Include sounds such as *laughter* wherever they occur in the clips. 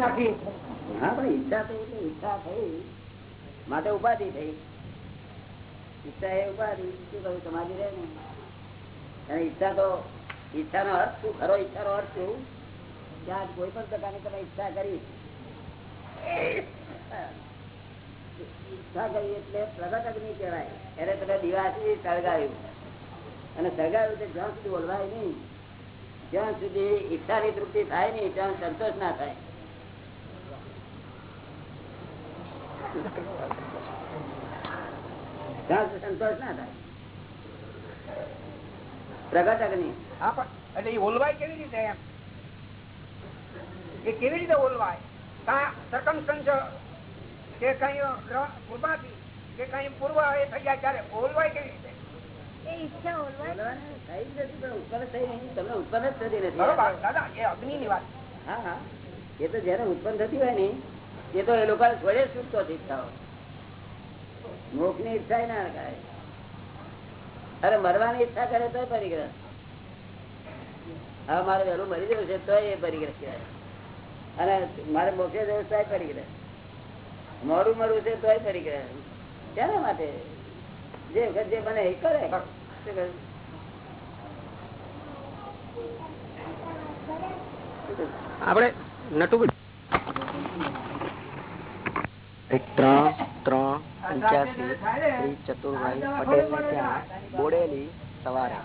હા, પણ ઈચ્છા થઈ એટલે ઈચ્છા થઈ. માટે ઉપાધિ થઈ. ઈચ્છા એ ઉપાધિ. શું કહ્યું સમાધિ રહે ને. ઈચ્છા તો, ઈચ્છાનો અર્થ શું? ખરો ઈચ્છાનો અર્થ શું? ત્યાં કોઈ પણ પ્રકારની તમે ઈચ્છા કરી. ઈચ્છા કરી એટલે પ્રગટ અગ્નિ કહેવાય. એને તમે દિવાસી સળગાવ્યું. અને સળગાવ્યું તે જ્યાં સુધી ઓલવાય નહીં જ્યાં સુધી ઈચ્છાની તૃપ્તિ થાય નહીં, ત્યાં સંતોષ ના થાય ત્યાં સુધી સંતોષ ના થાય પ્રગટ અગ્નિ એટલે એ ઓલવાય કેવી રીતે એમ એ કેવી રીતે ઓલવાય કાં કઈ કૃપાથી કે કઈ પૂર્વ એ થઈ ગયા ત્યારે ઓલવાય કેવી રીતે ઉત્પન્ન થતી હોય ને એ તો એ લોકો જોડે છૂટતો ઈચ્છાઓ મોક્ષની ઈચ્છા ના કરે અરે મરવાની ઈચ્છા કરે તો પરિગ્રહ. હવે મારે વહેલું મરી જવું છે તો એ પરિગ્રહ કહેવાય. અને મારે મોક્ષે જવું તો પરિગ્રહ. મોડું મરવું છે તોય પરિગ્રહ. તેના માટે? જે વખત જે મને એ કરે? આપણે નટુભાઈ એક ત્રણ ત્રણ પંચ્યાસી શ્રી ચતુરભાઈ પટેલ ને ત્યાં બોડેલી સવારે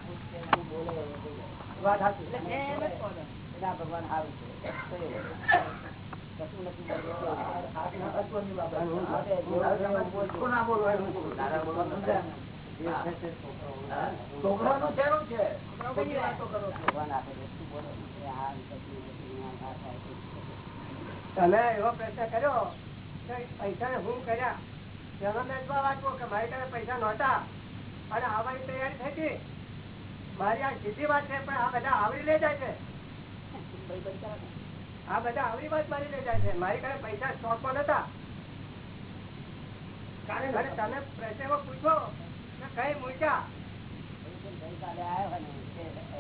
છે ભગવાન આપે છે. તમે એવો પ્રશ્ન કર્યો કે ને હું કર્યા. તેમાં મેં કે મારી પાસે પૈસા નહોતા. અને આવવાની તૈયારી થઈ મારી આ સીધી વાત છે પણ આ બધા આવરી લે જાય છે. આ બધા આવરી વાત મારી લે જાય છે. મારી પાસે પૈસા સ્ટોકમાં નતા કારણ અને તમે પ્રશ્ન પૂછો કે કઈ મૂક્યા?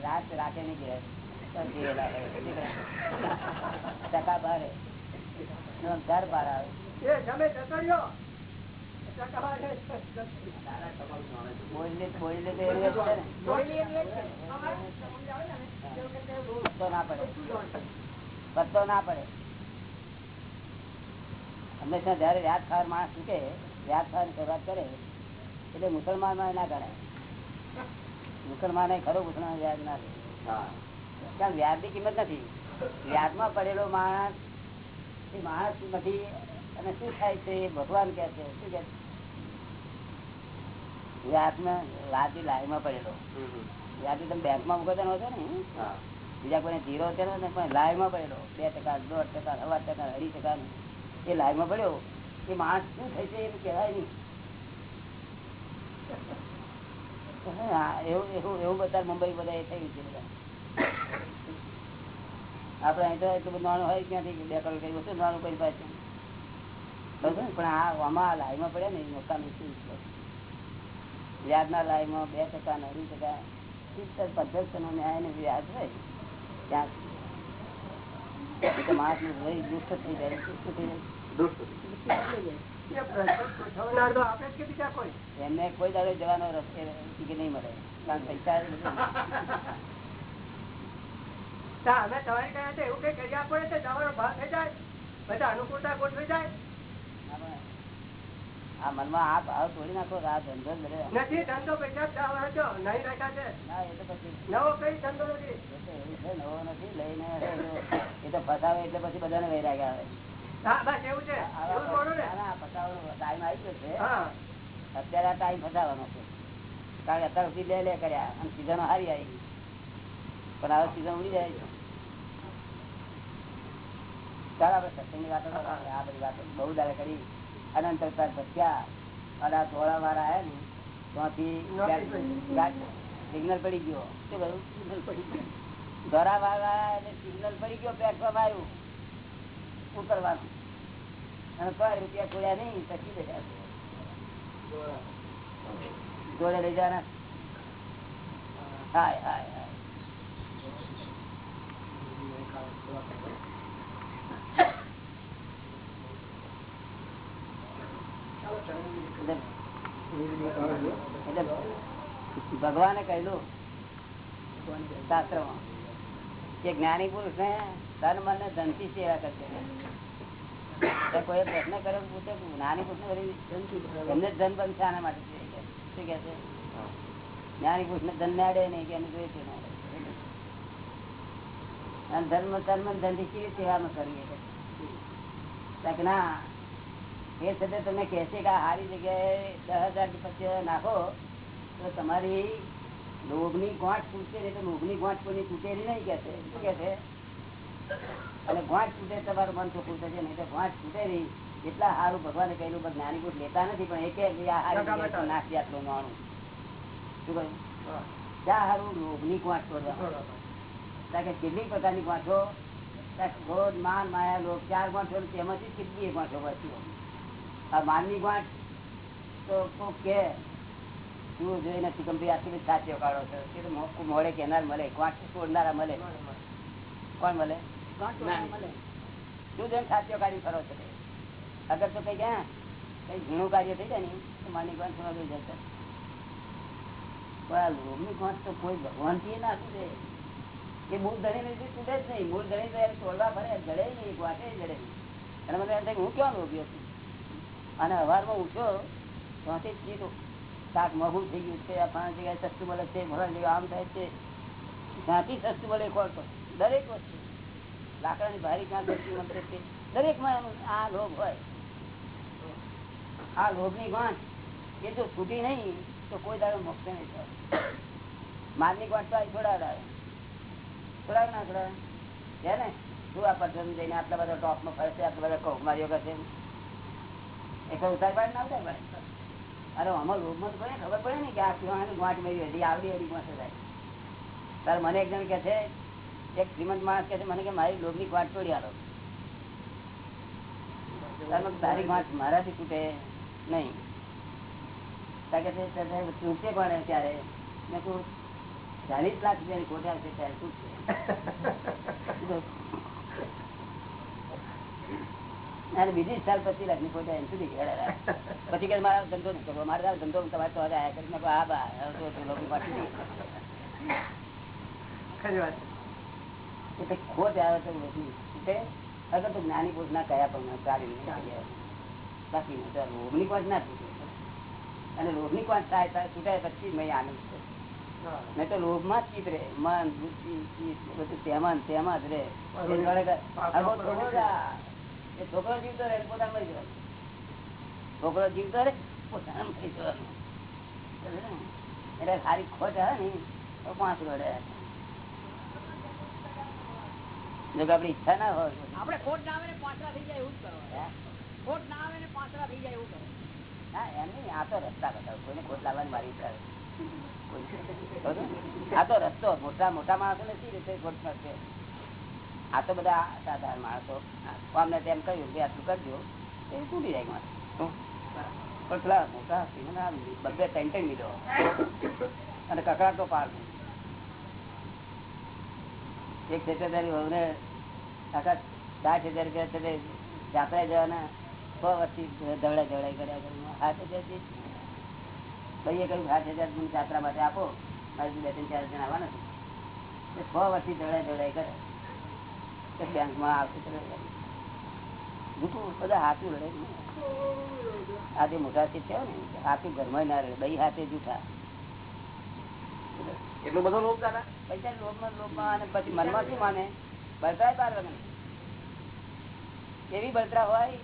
રાત રાખે નહીં જીવેલા *laughs* ટકા બારે. ઘર બહાર આવે. એ. પત્તો ના. પડે. પત્તો ના પડે. હંમેશા જયારે વ્યાજ ખાવા માણસ ચૂકે વ્યાજ ખાવાની શરૂઆત કરે એટલે મુસલમાનમાં ના ગણાય. મુસલમાન ખરો મુસલમાન વ્યાજ ના લે કારણ વ્યાજની કિંમત નથી. વ્યાજમાં પડેલો માણસ એ માણસ નથી અને શું થાય છે એ ભગવાન કે છે શું કે છે? વ્યાજમાં વ્યાજમાં પડેલો. વ્યાજ તમે બેંકમાં મૂકો ને બીજા કોઈને ધીરો છે ને પણ લાઈવમાં પડેલો. બે ટકા દોઢ ટકા સવા ટકા અઢી ટકા. એ લાઈવમાં પડ્યો. એ માણસ શું થાય છે એમ કહેવાય નહીં. એવું એવું એવું બધા મુંબઈ બધા એ થયું છે બધા. આપડે અહીં તો એટલું બધું નાનું હોય ક્યાંથી? બે કરોડ કઈ વસ્તુ નાનું કરી પાછું ને? પણ આ આમાં લાઈવમાં પડ્યા ને એ મોટા શું છે. વ્યાજના લાઈમાં બે ટકા ને અઢી ટકા. સિત્તેર પદ્ધતિ નો ન્યાય ને વ્યાજ હોય ત્યાં માણસનું દુષ્ટ થઈ જાય દુષ્ટ થઈ જાય. એમને કોઈ દાડો જવાનો રસ્તે ટિકિટ નહીં મળે. કારણ પૈસા. અમે તમારી કયા એવું કઈ કરી પડે તો જવાનો ભાવ થઈ જાય બધા અનુકૂળતા ગોઠવી જાય. આ મનમાં આ ભાવ તોડી નાખો આ ધંધો. નથી ધંધો પૈસા નહીં રાખ્યા છે. ના એ તો પછી નવો કઈ ધંધો નથી? એવું છે નવો નથી લઈને એ તો ફસાવે એટલે પછી બધાને વૈરાગ આવે. અત્યારે આ ટાઈમ ફસાવાનો છે. કારણ કે અત્યાર સુધી લે લે કર્યા અને સીઝન હારી આવી પણ હવે સીઝન ઉડી જાય છે. ચાલો આપણે સત્સંગની વાતો આ બધી વાતો બહુ દાડે કરી. અનંત ભસ્યા અને આ ધોળા વાળા આવ્યા ને ત્યાંથી સિગ્નલ પડી ગયો. શું કહ્યું? સિગ્નલ પડી ગયો. ધોળા વાળા સિગ્નલ પડી ગયો પ્લેટફોર્મ આવ્યું. ઉતરવાનું. અને કોઈ રૂપિયા ખોલ્યા નહીં પછી બેઠા જોડે લઈ જવાના? હાય હાય હાય. ભગવાને કહેલું, શાસ્ત્રમાં, કે જ્ઞાની પુરુષ ને તન મન ને ધનથી સેવા કરશે. કોઈ પ્રશ્ન કર્યો પૂછે જ્ઞાની પુરુષ એમને ધન બનશે આના માટે શું કે છે? જ્ઞાની પુરુષ ને ધન નાડે નહીં કે એને જોઈએ છે અને ધર્મ ધર્મ ધનથી કેવી સેવામાં કરવી? ના એ છતાં તમે કહેશે કે આ સારી જગ્યાએ દસ હજાર પછી નાખો, તો તમારી લોભની ગોઠ તૂટશે નહીં તો લોભની ગોઠ કોઈ તૂટેલી નહીં કહેશે. શું કહેશે? અને ગોઠ તૂટે તમારું મન ચોખ્ખું થશે, નહીં તો ગોઠ તૂટે નહીં. એટલા સારું ભગવાને કહેલું, પણ જ્ઞાની પુરુષ લેતા નથી, પણ એ આ હારી જગ્યાએ નાખી આટલું માણું. શું કહ્યું? ત્યાં સારું? લોભની ગોઠ તોડવા. કારણ કે કેટલીક પ્રકારની ગોઠો ક્રોધ માન, માયા, લોભ, ચાર ગોઠો તેમાંથી કેટલી ગોઠો બચી આ માનની ગાંઠ તો કે? તું જોઈ નથી ગમતી બધી સાચીઓ કાઢો છો. તે તો મો- મોડે કેનાર મળે ગાંઠ તોડનારા મળે? કોણ મળે? શું જોઈને સાચીઓ કાઢી કરો છો અગર તો કઈ ગયા કઈ ઘણું કાર્ય થઈ જાય ને, તો માની ગાંઠ સમજ જશે. પણ આ ગાંઠ તો કોઈ ભગવાનથી ના તૂટે. એ મૂળ ધણી નથી તૂટે જ નહીં. મૂળ ધણી તો તોડવા ફરે, જડે નહીં ગાંઠે જડે નહીં. અને મને એમ થાય હું ક્યાં લોભ્યો હતું અને અવારમાં ઉઠ્યો, ત્યાંથી જ શાક મોઘું થઈ ગયું છે, આ પાંચ જગ્યાએ સસ્તું મળે છે ભરણ જગ્યા આમ થાય છે. ત્યાંથી સસ્તું મળે કોણ દરેક વસ્તુ. લાકડાની ભારી ક્યાં સસ્તી મળે છે દરેકમાં એનું આ લોભ હોય. આ લોભની ગાંઠ એ જો છૂટી નહીં, તો કોઈ દાડો મોક્ષ નહીં થાય. માલની ગાંઠ તો છોડાવડાવે છોડાવે ના છોડાવે છે ને? શું આ પસંદ જઈને આટલા બધા ટોપમાં ફરશે, આટલા બધા કોકમારીઓ કરશે? પાડ ના ઉતાર પાડ ને કે આ પીવાની ગાંઠ મને એક જણ કે છે, એક શ્રીમંત માણસ કે છે, મને કે મારી લોભની ગાંઠ તોડી આલો. તારી ગાંઠ મારાથી તૂટે નહીં. તૂટશે કોને ત્યારે મેં કહું, ચાલીસ લાખ રૂપિયાની ખોટ છે ત્યારે તૂટશે. *laughs* અને બીજી સાલ પછી લાખની એમ સુધી પછી કે મારા ધંધો નહીં કરવો મારે તારો ધંધો તમારે તો હવે કરી નાખો આ બા લોકો પાછી નહીં. એટલે ખોટ આવે તો બધી. અગર તો જ્ઞાની પુરુષ ના કયા પણ ચાલી બાકી રોગની પાંચ ના તૂટે અને લોભની પાંચ થાય થાય છૂટાય પછી મેં આનંદ છે. મેં તો લોભમાં જ ચિત રે મન બુદ્ધિ બધું તેમાં તેમાં જ બહુ છોકરો જીવતો રહે એટલે મરી જવાનું. છોકરો જીવતો રહે પોતાને મરી જવાનું. એટલે સારી ખોટ હે ને તો પાંચ જો કે આપડી ઈચ્છા ના હોય આપણે ખોટ ના આવે ને પાંચરા થઈ જાય એવું જ કરો ખોટ ના આવે ને પાંચરા થઈ જાય એવું કરો હા એમ નહીં આ તો રસ્તા બતાવો. કોઈને ખોટ લાવવાની મારી ઈચ્છા આ તો રસ્તો મોટા મોટા માણસો ને શી રીતે ખોટ મળશે આ તો બધા સાધારણ માણસો. અમને તેમ કહ્યું કે આટલું કરજો? એ તૂટી જાય મારે પણ પેલા મોટા બધે ત્રણ ત્રણ મિલો અને કકડાટો પાર એક સેક્રેટરી વહુને આખા સાઠ હજાર રૂપિયા છે જાત્રા જવાના છ વર્ષથી ધવડા ધવડાઈ કર્યા કર્યા સાત હજાર ભાઈએ કહ્યું સાત હજાર જાત્રા માટે આપો. મારી બે ત્રણ ચાર જણ આવવાના છે. છ વર્ષથી ધવડાઈ ધવડાઈ કર્યા બેંકમાં આવશે બધા હાથું લડે. આ જે મોટા છે ને. હાથું ઘરમાં ના રહે. દહી હાથે જૂઠા એટલું બધો લોભ દાદા પૈસા લોભમાં લોભમાં અને પછી મનમાં શું માને? બળતરા પાર વગર. એવી બળતરા હોય?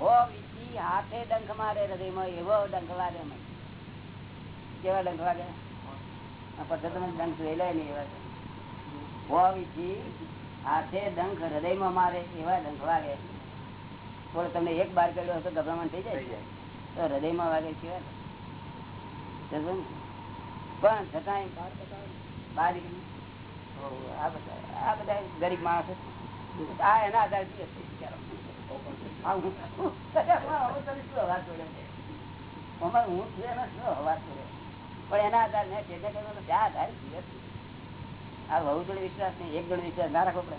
હો વીસી હાથે ડંખ મારે હૃદયમાં એવો ડંખ વાગે અમે કેવા ડંખ વાગે તમે ડંખ જોઈ લે ને એવા હો વીસી હાથે ડંખ હૃદયમાં મારે એવા ડંખ વાગે. થોડો તમને એક બાર કર્યો તો ગભરામણ થઈ જાય. તો હૃદયમાં વાગે કેવા પણ છતાંય બહાર આ બધા ગરીબ માણસો આ એના આધારથી હશે? હું- હું- હું શું અવાજ છોડ્યો છે? અમારે હું છું એનો શું અવાજ છોડ્યો? પણ એના આધાર ને ત્યાં આધાર જીવે છે. આ બહુ જોડે વિશ્વાસ નહીં એક જોડે વિશ્વાસ ના રાખવો પડે.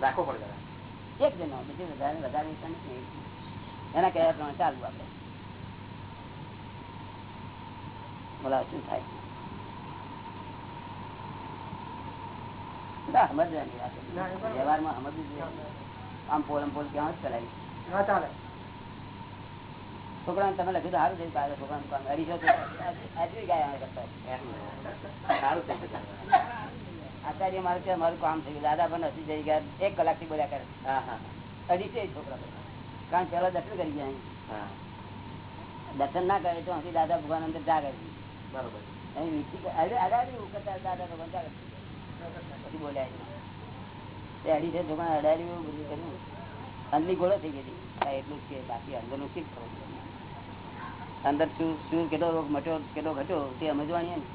રાખવો પડે એક જણો બીજું વધારે વધારે વિશ્વાસ નહીં એના કહેવા પ્રમાણે ચાલવું આપણે બોલાવ શું થાય? ના, સમજવાની વાત. વ્યવહારમાં સમજવું જોઈએ. આમ પોલમ પોલ ક્યાં જ ચલાવી હા ચાલે. છોકરાને તમે લખ્યું સારું થયું કાલે છોકરાનું કામ. અઢીસો આચરી ગયા અમે કરતા. સારું થઈ ગયું આચાર્ય મારે ત્યાં મારું કામ થયું દાદા પણ હસી જઈ ગયા. એક કલાકથી બોલ્યા કરે. અઢીસો છોકરા કારણ પેલા દર્શન કરી ગયા દર્શન ના કરે તો હજી દાદા ભગવાન અંદર જાગે. બરોબર. દાદા ભગવાન જાગે પછી બોલ્યા અઢીસો છોકરા અડાડી બધું કર્યું. અંદરની ગોળો થઈ ગઈ હતી. એટલું જ કે બાકી અંદરનું શીખ પડે. અંદર શું શું, કેટલો રોગ મટ્યો કેટલો ઘટ્યો, તે સમજવાની ને.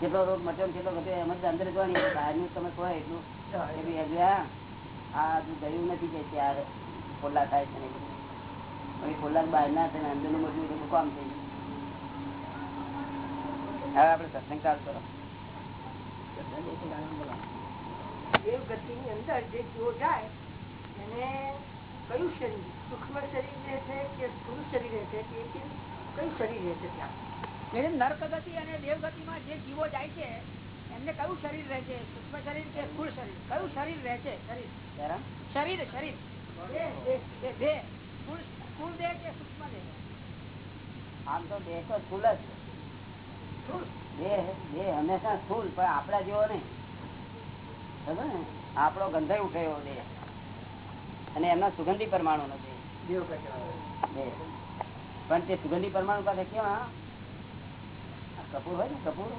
કેટલો રોગ મટ્યો કેટલો ઘટ્યો, એમ જ અંદર જોવાની બહારનું તમે કહો એટલું. આ હજુ ગયું નથી કે ત્યારે પોલા થાય છે ને બધું. બહાર ના થાય અંદરનું એ બધું કામ થઈ હવે આપણે સત્સંગ ચાલુ કરો. દેવ ગતિની અંદર જે જીવો જાય, એને કયું શરીર? સૂક્ષ્મ શરીર રહે છે કે સ્થૂળ શરીર રહે છે કે કયું શરીર રહે છે ત્યાં? એટલે નર્ક અને દેવગતિમાં જે જીવો જાય છે એમને કયું શરીર રહે છે? સૂક્ષ્મ શરીર કે સ્થુલ શરીર? કયું શરીર રહે છે? શરીર. શરીર શરીર. સ્થુલ દેહ કે સૂક્ષ્મ દેહ આમ તો દેહ તો સ્થુલ જ. છે. દેહ દેહ હંમેશા સ્થુલ પણ આપડા જેવો નહીં. ખબર ને? આપણો ગંધાઈ ઉઠે એવો દેહ. અને એમના સુગંધી પરમાણુ નો દેહ દેવ ગતિ દેહ. પણ તે સુગંધી પરમાણુ પાસે કેવા? કપૂર હોય ને કપૂર?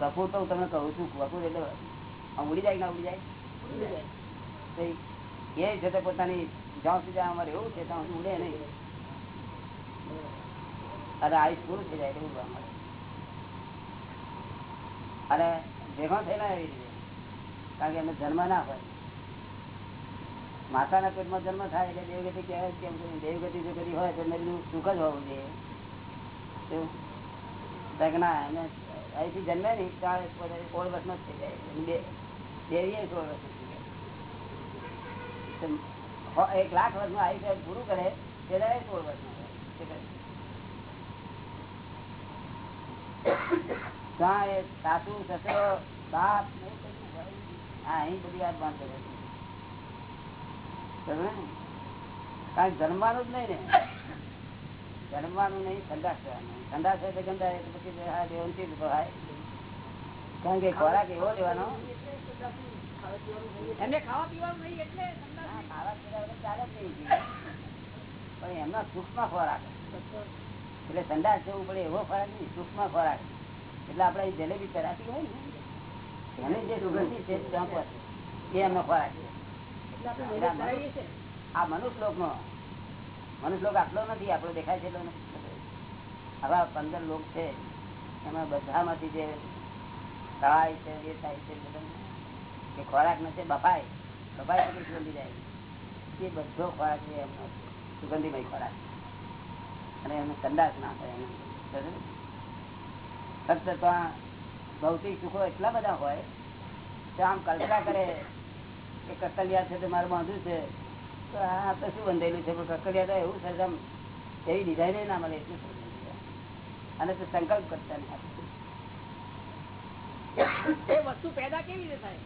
કપૂર તો હું તમને કહું છું કપૂર એટલે ઉડી જાય ના ઉડી જાય? એ છે તે પોતાની જ્યાં સુધી અમારે એવું છે ત્યાં સુધી ઉડે નહીં. અરે આયુષ પૂરું થઈ જાય એટલે ઉડવા મળે અને ભેગો થયેલા એવી રીતે. કારણ કે એમને જન્મ ના હોય. માતાના પેટમાં જન્મ થાય એટલે દેવગતિ કહેવાય કેમ દેવગતિ જો કરી હોય તો બધું સુખ જ હોવું જોઈએ. ના એને અહીંથી જન્મે નહીં પોતે સોળ વર્ષમાં થઈ જાય. દેવીએ સોળ વર્ષ એક લાખ વર્ષમાં આવી સાહેબ પૂરું કરે ત્યારે સોળ વર્ષમાં સાસુ, સસરો, બાપ, ને એવું બધું હા, અહીં બધી વાત બાંધે છે. સમજ્યો ને? કારણ જન્મવાનું જ નહીં ને જન્મવાનું નહીં ઠંડા થવાનું. ઠંડા થાય તો ગંદા એટલે પછી દેવંતી ભાઈ કારણ કે ખોરાક એવો લેવાનો. એમને ખાવા પીવાનું નહીં એટલે. ખાવા પીવા ચાલે જ નહીં પણ એમના સૂક્ષ્મ ખોરાક. એટલે ઠંડા જવું પડે એવો ખોરાક નહીં સૂક્ષ્મ ખોરાક. એટલે આપણે જલેબી કરાતી હોય ને એની જે સુગંધી છે એ એમનો ખોરાક છે. આ મનુષ્ય લોક નો મનુષ્ય લોક આટલો નથી, આપણો દેખાય છે આવા પંદર લોક છે, એમાં બધામાંથી જે થાય છે, એ થાય છે કે ખોરાક નથી, બફાય બફાય સુગંધી જાય. એ બધો ખોરાક છે, એમનો સુગંધીમય ખોરાક. અને એનો કંદાસ ના થાય એનો ફક્ત ભૌતિક સુખો એટલા બધા હોય, તો આમ કલ્પના કરે કે કકલિયા છે તે મારે બાંધ્યું છે. તો આ તો શું બંધેલું છે? પણ કકલિયા તો એવું સરજામ એવી ડિઝાઇન ના મળે એટલું અને તે સંકલ્પ કરતા નહીં. એ વસ્તુ પેદા કેવી રીતે થાય?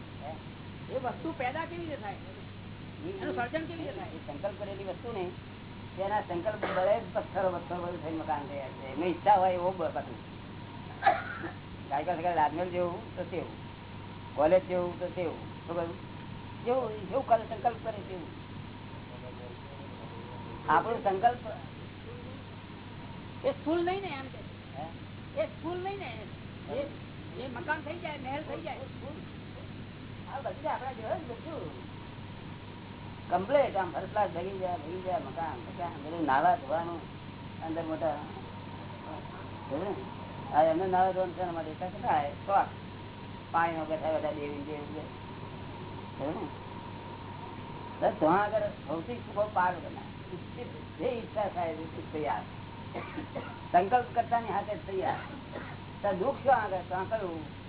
એ વસ્તુ પેદા કેવી રીતે થાય? એનું સર્જન કેવી રીતે થાય? સંકલ્પ કરેલી વસ્તુ ને તેના સંકલ્પ બળે પથ્થરો પથ્થરો બધું થઈ મકાન તૈયાર છે. એમની ઈચ્છા હોય એવો બધું. સગા રાજમહેલ જેવું તો તેવું. કોલેજ જેવું તો તેવું. ખબર જેવું જેવું કરે સંકલ્પ કરે તેવું. આપણો સંકલ્પ એ સ્કૂલ નહીં ને એમ કે. એ સ્કૂલ નહીં ને એ મકાન થઈ જાય મહેલ થઈ જાય. આ બધું આપણા જેવા જ બધું. કમ્પ્લેટ આમ ફર્સ્ટ ક્લાસ ભગી જાય ભગી જાય મકાન મકાન બધું નાવા ધોવાનું અંદર મોટા ને? એમને નાવા ધોવાનું માટે? પાણી આવે? બધા બેઠા દેવી દેવી ને? આગળ ભૌતિક પાર બના જે ઈચ્છા થાય તૈયાર. સંકલ્પ કરતાની હાથે તૈયાર. તો દુઃખ શું આગળ તો કયું?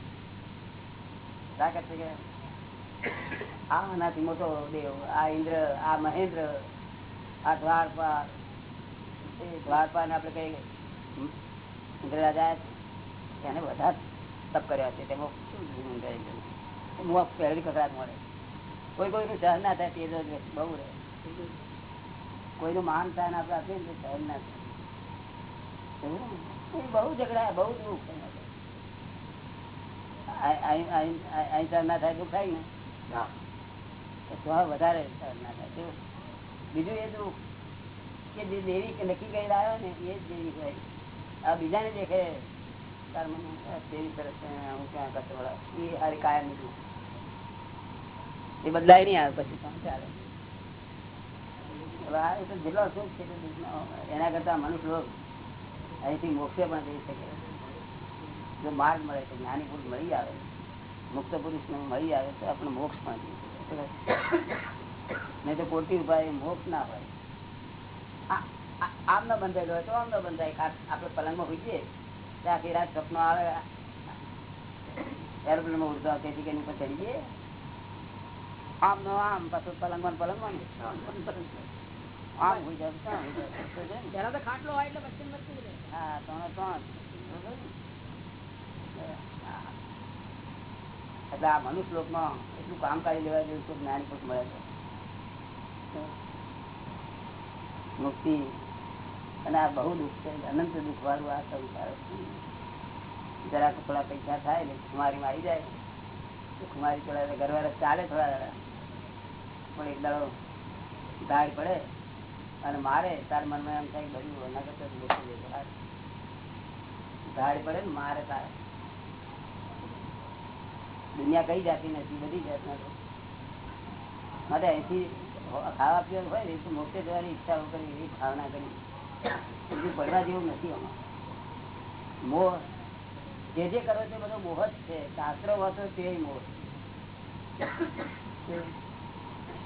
તાકાત આ આનાથી મોટો દેવ, આ ઇન્દ્ર, આ મહેન્દ્ર, આ દ્વારપાલ. એ દ્વારપાલ ને આપડે કઈ ઇન્દ્રરાજ આવ્યા છે. એને બધા તપ કર્યા છે. તેમાં શું મોહ પહેલી કકડાટ મળે. કોઈ કોઈનું સહન ના થાય તે જ બહુ રહે. કોઈનું માન સહન આપડે આપીએ ને સહન ના થાય. બહુ ઝઘડા બહુ દુઃખ સહન ના થાય દુઃખ થાય ને. તો વધારે સહન ના થાય. બીજું એ દુઃખ કે જે દેવી કે નક્કી કરી આવ્યો ને એ જ દેવી હોય. આ બીજાને દેખે. તાર મને દેવી સરસ હું ક્યાં કરતો એ હારી કાયમ દુઃખ. એ બદલાય નહીં આવે પછી કામ ચાલે. તો જેટલો સુખ છે હોય. એના કરતા મનુષ્ય અહીંથી મોક્ષે પણ જઈ શકે. જો માર્ગ મળે છે જ્ઞાની પુરુષ મળી આવે. મુક્ત પુરુષ મળી આવે તો આપણે મોક્ષ પણ જઈ શકે. નહીં તો કોટી ઉપાય મોક્ષ ના હોય. આમ ન બંધાયેલો હોય તો આમ ન બંધાય આપણે પલંગમાં હોઈએ તો આખી રાત સપનો આવે. એરોપ્લેનમાં ઉડતા તેથી કે ચડી જઈએ આમ નો આમ પાછું પલંગમાં માં. આમ હોય જાય ખાટલો હોય એટલે વચ્ચે વચ્ચે હા ત્રણ ત્રણ. એટલે આ મનુષ્ય લોકમાં એટલું કામ કરી લેવા જેવું તો જ્ઞાની પુરુષ મળે છે. મુક્તિ અને આ બહુ દુઃખ છે અનંત દુઃખ વાળું આ સંસાર છે. જરાક થોડા પૈસા થાય ને ખુમારી મારી જાય. ખુમારી થોડા ઘરવાળા ચાલે થોડા. પણ એક દાડો પડે. અને મારે તાર મનમાં એમ થાય બધું એના કરતા મોટું જશે હારું. પડે ને મારે તારે. દુનિયા કઈ જાતી નથી, બધી જાતના છે. માટે અહીંથી ખાવા પીવાનું હોય ને તો મોક્ષે જવાની ઈચ્છાઓ કરી એવી ભાવના કરી. બીજું પડવા જેવું નથી આમાં. મોહ, જે જે કરો છો બધો મોહ જ છે. શાસ્ત્ર વાંચો તે મોહ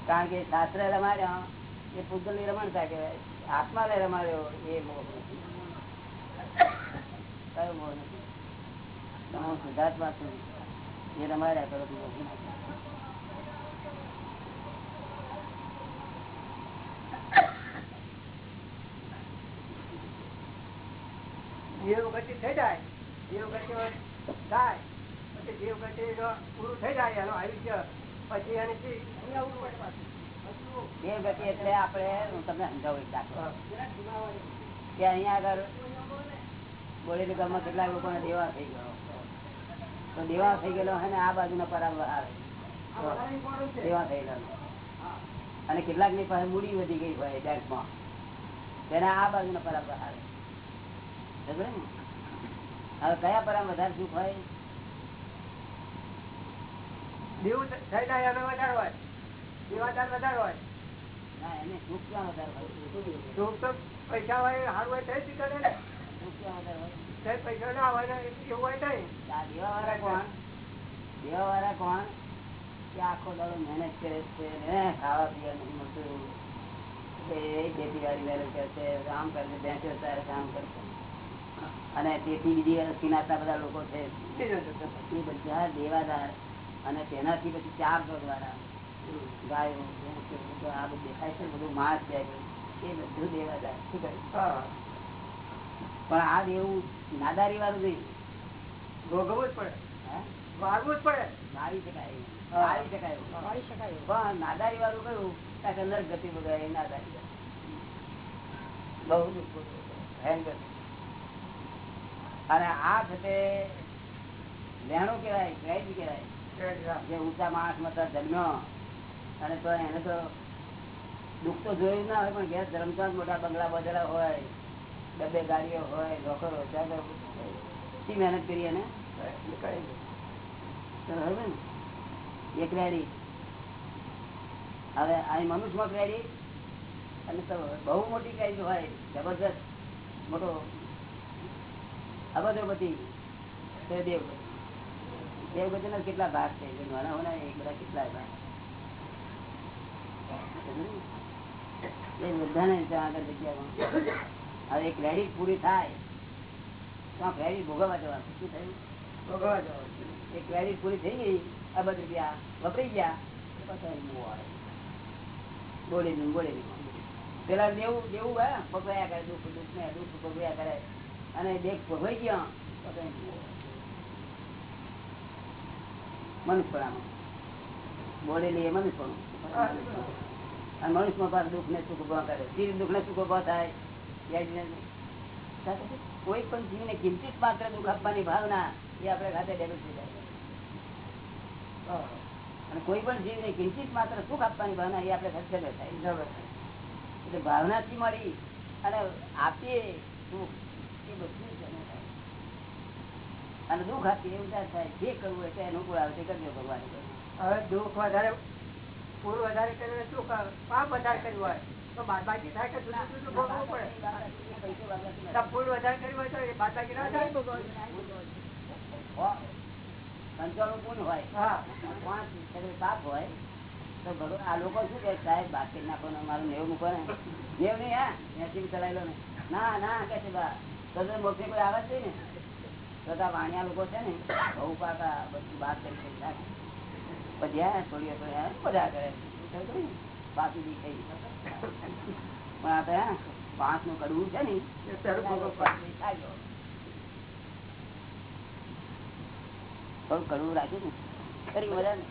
કારણ કે શાસ્ત્ર રમાડ્યા, એ પૂતગલની રમણતા કહેવાય આત્મા ને રમાડ્યો, એ મોહ કયો મોહ નથી તમે શુદ્ધાત્મા એ રમાડ્યા કરો મોહ થઈ જાય. જીવ ગતિ થાય. પછી જીવ વખતે પૂરું થઈ જાય, એનું આયુષ્ય દેવ ગતિ એટલે આપણે હું તમને સમજાવું એક દાખલો. કે અહીંયા આગળ બોરેલી ગામમાં કેટલાક લોકોને દેવા થઈ ગયો. તો દેવા થઈ ગયેલો હે ને આ બાજુના પરાગ આવે. દેવા થયેલા અને કેટલાકની પાસે મૂડી વધી ગઈ હોય બેંકમાં. તેને આ બાજુના પરાગ આવે. સમજ્યો ને? હવે કયા પરામ વધારે સુખ હોય? દેવું થઈ જાય એનો વધારે હોય. દેવાદાર વધારે હોય. સુખ ક્યાં વધારે હોય. સુખ તો પૈસા હોય સારું હોય તો જ ને. સુખ ક્યાં વધારે હોય. કઈ પૈસા ના હોય ને એવું હોય નહીં દેવા વાળા કોણ? દેવા વાળા કોણ? કે આખો દાડો મહેનત કરે છે ને ખાવા પીવા નથી મળતું એ ખેતી વાળી મહેનત કરે છે કામ કરે છે તારે કામ કરશે અને તેથી બીજી સિનાતના બધા લોકો છે. એ બધા દેવાદાર. અને તેનાથી પછી ચાર વાળા ગાયો આ બધું દેખાય છે ને બધું માસ જાય એ બધું દેવા જાય. શું કહ્યું પણ આ દેવું નાદારી વાળું નહીં. ભોગવવું જ પડે. હે? વાળવું જ પડે. મારી શકાય. મારી શકાય વાળી શકાય. પણ નાદારી વાળું કયું? કાંઈક અંદર ગતિ બગાડે એ નાદારી બહુ દુઃખ ભયંકર. અને આ છે તે લેણું કહેવાય ગ્રેજ કહેવાય. દુઃખ તો જોયું મોટા બંગલા બધેલા હોય ડબે ગાડીઓ હોય, નોકરો શી મહેનત કરી એને. એક રેડી. હવે અહીં મનુષ્યમાં ક્રેડિટ અને બહુ મોટી ક્રેડિટ હોય જબરદસ્ત મોટો અબધોપતિ બધી દેવ. દેવગતિ ના કેટલા ભાગ છે? જે નાના હોય ને એ બધા કેટલા ભાગ એ બધાને ત્યાં આગળ જગ્યામાં હવે ક્રેડિટ પૂરી થાય તો ક્રેડિટ ભોગવવા જવાનું. શું થયું? ભોગવવા જવાનું. એ ક્રેડિટ પૂરી થઈ ગઈ અબધ રૂપિયા વપરાઈ ગયા પછી મોહ આવે. બોલેલી ને પેલા દેવું દેવું હે ભોગવ્યા કરે દુઃખ દુઃખ ને દુઃખ ભોગવ્યા કરે. અને દેખ ભોગવાઈ ગયા તો કઈ નહીં. મનુષ્યપણામાં બોલેલી એ મનુષ્યપણું અને મનુષ્યમાં પાછું દુઃખ ને સુખ ઊભા કરે. ધીરે દુઃખ ને સુખ ઊભા થાય. યાદ નથી. સાથે કોઈ પણ જીવને કિંચિત માત્ર દુઃખ આપવાની ભાવના એ આપણે ખાતે ડેમેજ થઈ જાય. અને કોઈ પણ જીવને કિંચિત માત્ર સુખ આપવાની ભાવના એ આપણે ખર્ચે થાય. એટલે ભાવનાથી મળી અને આપીએ સુખ એ બધું અને દુઃખ આપી એવું ત્યાં થાય જે કરવું હોય તે અનુકૂળ આવે તે કરજો ભગવાન હવે દુઃખ વધારે પૂર વધારે કર્યું હોય શું પાપ વધારે કર્યું હોય તો બાદબાકી થાય કે જુદું જુદું ભોગવવું પડે? પૂર વધારે કર્યું હોય તો એ બાદબાકી ના થાય? પંચાણું ગુણ હોય? હા. પાંચ પાપ હોય તો ભગવાન આ લોકો શું કે સાહેબ બાકી નાખો ને મારું નેવું મૂકો ને. નેવ નહીં હા? એસી ચલાવી લો ને ના ના કે છે બા તો તો કોઈ આવે જ નહીં ને. તો વાણિયા લોકો છે ને બહુ પાકા બધું બાદ કરી શકતા પછી હા થોડી બધા કરે? બાકી બી થઈ. પણ આપણે હા પાંચનું કડવું છે ને. થોડું કડવું રાખ્યું ને ખરી મજા ને?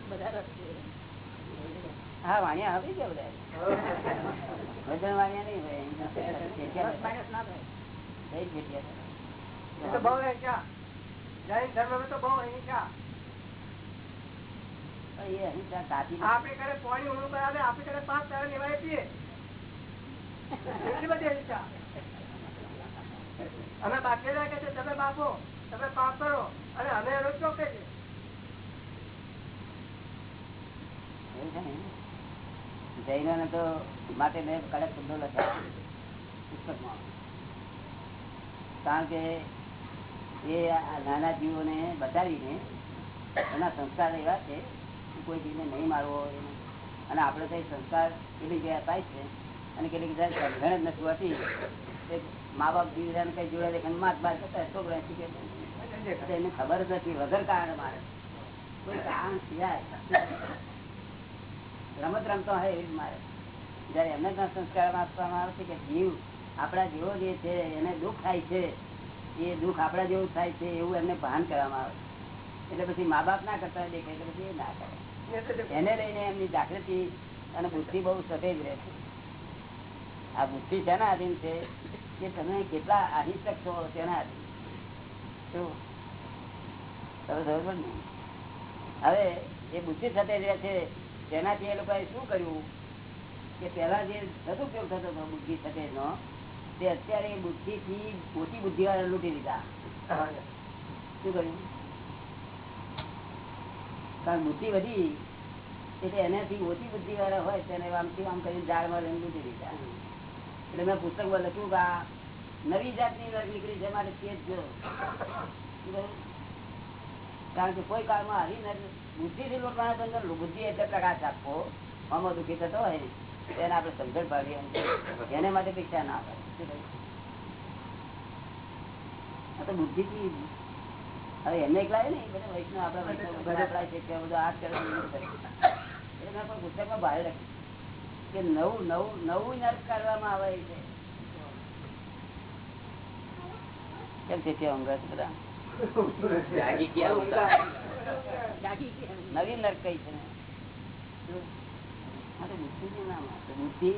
હા વાણિયા આવી ગયા બધા? વજન વાણિયા નહીં હોય. જય જૈન ધર્મ તો બહુ અહિંસા સાચી ઘરે પાણી ઊંડું કરાવે આપણી ઘરે પાંચ તારા લેવાય પીએ એટલી બધી હિંસા અમે બાકી રાખે છે તમે બાપો તમે પાપ કરો અને અમે એનો ચોકે છે. છે ને તો માટે મેં કડક શબ્દો લખ્યા. પુસ્તકમાં. કારણ કે એ નાના જીવોને બચાવીને એના સંસ્કાર એવા છે કોઈ જીવને નહીં મારવો અને આપણે કઈ સંસ્કાર એવી જગ્યા થાય છે. અને કેટલીક જયારે સમજણ જ નથી હોતી. મા બાપ જીવને કઈ જોડે છે માત બાર કરતા છોકરા શીખે છે એને ખબર જ નથી વગર કારણે મારે. કોઈ કારણ સિવાય. રમત રમતો હોય એવી જ મારે. જયારે એમને સંસ્કાર આપવામાં આવે છે કે જીવ આપણા જેવો જે છે એને દુઃખ થાય છે એ દુઃખ આપણા જેવું થાય છે, એવું એમને ભાન કરવામાં આવે એટલે પછી મા બાપ ના કરતા દેખે એટલે પછી ના કરે. એને લઈને એમની જાગૃતિ અને બુદ્ધિ બહુ સફેદ રહે આ બુદ્ધિ શેના આધીન છે? કે તમે કેટલા અહિંસક છો તેના આધીન. શું ખબર હવે એ બુદ્ધિ સફેદ રહે છે, તેનાથી એ લોકોએ શું કર્યું? કે પેલા જે સદુપયોગ થતો હતો બુદ્ધિ સફેદ નો તે અત્યારે બુદ્ધિ થી ઓછી બુદ્ધિ વાળા લૂંટી લીધા શું કર્યું? કારણ બુદ્ધિ વધી, એટલે એનાથી ઓછી બુદ્ધિ વાળા હોય તેને આમથી આમ કરીને ઝાડમાં લઈને લૂંટી લીધા એટલે મેં પુસ્તકમાં લખ્યું કે નવી જાતની નર નીકળી છે મારે તે જ? કારણ કે કોઈ કાળમાં આવી નથી બુદ્ધિ થી લૂંટવાના અંદર બુદ્ધિ એટલે પ્રકાશ આપવો. આમાં દુઃખી થતો હોય એને આપણે સમજણ પાડીએ. એને માટે પૈસા ના આપે શું કહ્યું? આ તો બુદ્ધિ થી હવે એમને એકલા ને બધા વૈષ્ણવ આપડા વૈષ્ણવ છે કે બધું આઠ કરે. એના પણ પુસ્તકમાં બહાર લખ્યું કે નવું નવું નવું નર્ક કરવામાં આવે છે. કેમ છે ત્યાં અંગત બધા? નવી નર્ક કઈ છે. બુદ્ધિ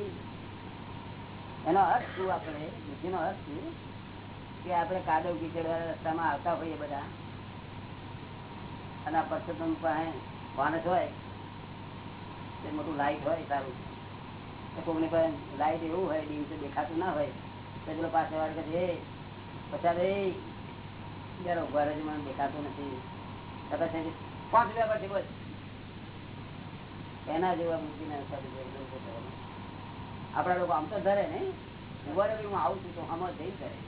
એનો અર્થ શું આપણે? બુદ્ધિ નો અર્થ શું? કે આપણે કાદવ કીચડવાળા રસ્તામાં આવતા હોઈએ બધા અને પરસોત્તમ પાસે હોય તે મોટું લાઈટ હોય સારું. તો કોકની પાસે લાઈટ એવું હોય દિવસે દેખાતું ના હોય તો પેલો પાસે વાળો કહે પછા "એ, પચાસ જરા ઊભા રહેજો મને દેખાતું નથી. કદાચ પાંચ રૂપિયા પછી બસ એના જેવા મૂકીને આપડા લોકો આમ તો ધરે ને ઊભા હું આવું છું તો હમ જઈ કરે.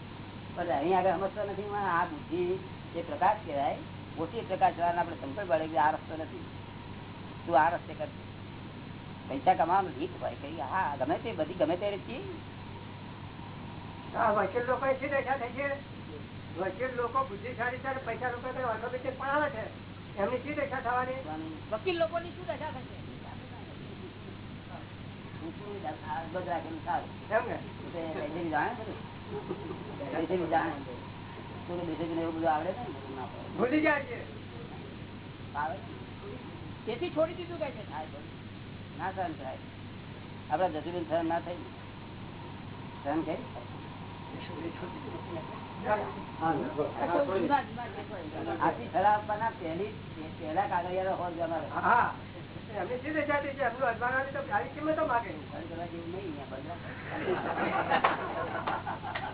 પણ અહીં આગળ સમજતો નથી આ બુદ્ધિ જે પ્રકાશ કહેવાય ઓછી પ્રકાશ જવાના આપણે સંકલ્પ પડે કે આ રસ્તો નથી. તું આ રસ્તે કર. પૈસા કમાવાનું રીત હોય કઈ હા ગમે તે બધી ગમે તે રીતે વકીલ લોકો છે? વકીલ લોકો બુદ્ધિશાળી છે પૈસા લોકો પણ આવે છે. એમની શી દશા થવાની? વકીલ લોકો ની શું દશા થશે? તેથી છોડી દીધું કે છે? થાય બધું. ના સહન થાય. આપડા જસુબેન સહન ના થઈ સહન કરી. આથી ખરા આપવાના પહેલી પહેલા કાગળિયા હોલ જમારે હા એમની જાતે છે એમનું અજવાળાની તો સારી કિંમતો માગે સહન કરવા જેવું નહીં અહીંયા બધા.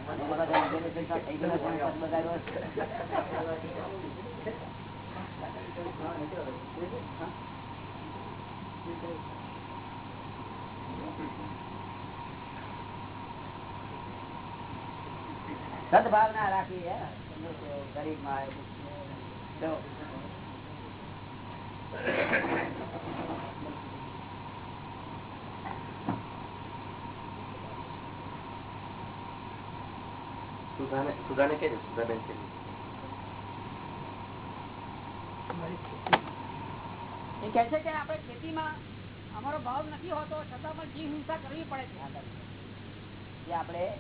અને બધા reservation થઈ ગયેલા છે, પદ બગાડ્યો છે. સદભાવ ના રાખી ગરીબમાં સુધાને કે ખેતીમાં અમારો ભાવ નથી હોતો છતાં પણ જીવ હિંસા કરવી પડે છે આપણે